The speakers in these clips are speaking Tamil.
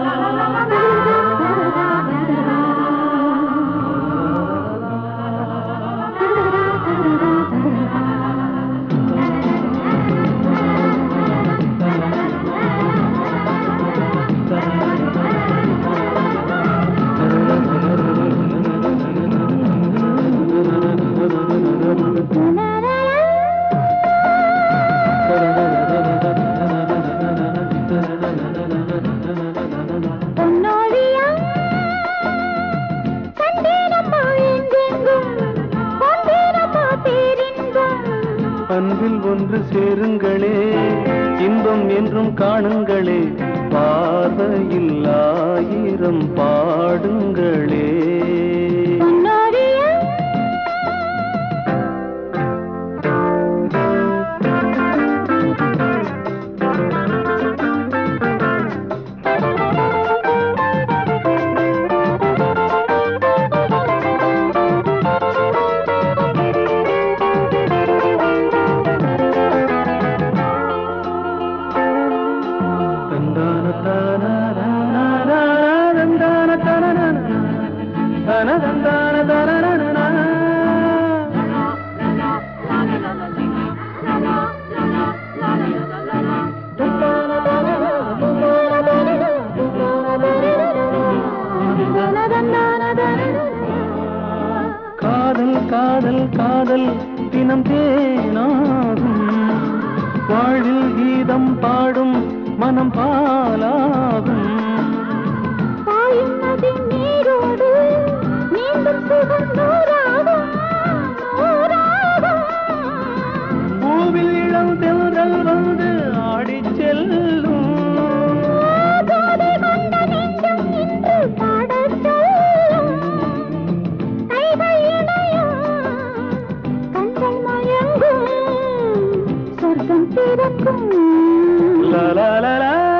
பொன்னோவியம் அன்பில் ஒன்று சேருங்களே இன்பம் என்றும் காணுங்களே பார்வையில் ஆயிரம் பாடுங்களே. காதல் காதல் காதல் தினம் தேனாகும் வாழ்வில் கீதம் பாடும் மனம் பாலாகும். பாயும் நதி நீரோடு நீந்தும் சுகம் நூறாகும் நூறாகும். பூவில் இளம் தென்றல் வந்து ஆடிச் செல்லும். சொர்க்கம் பிறக்கும் la la la la.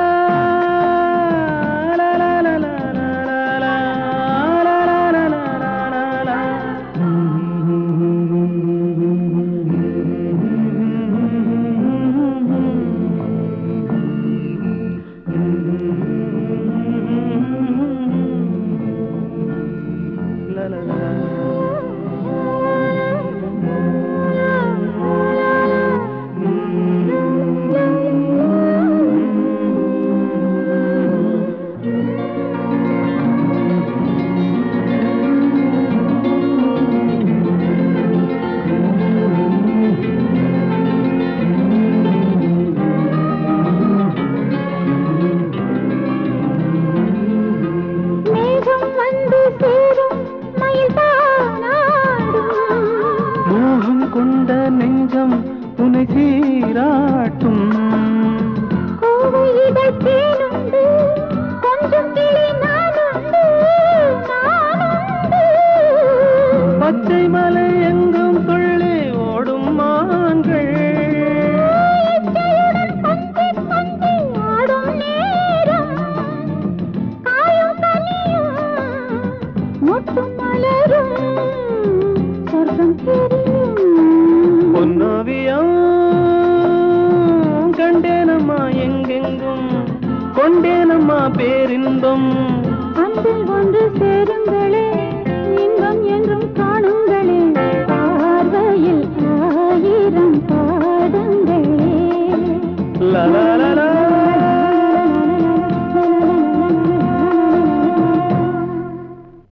பொன்னோவியம் கண்டேனம்மா எங்கெங்கும்? கொண்டேனம்மா பேரின்பம்.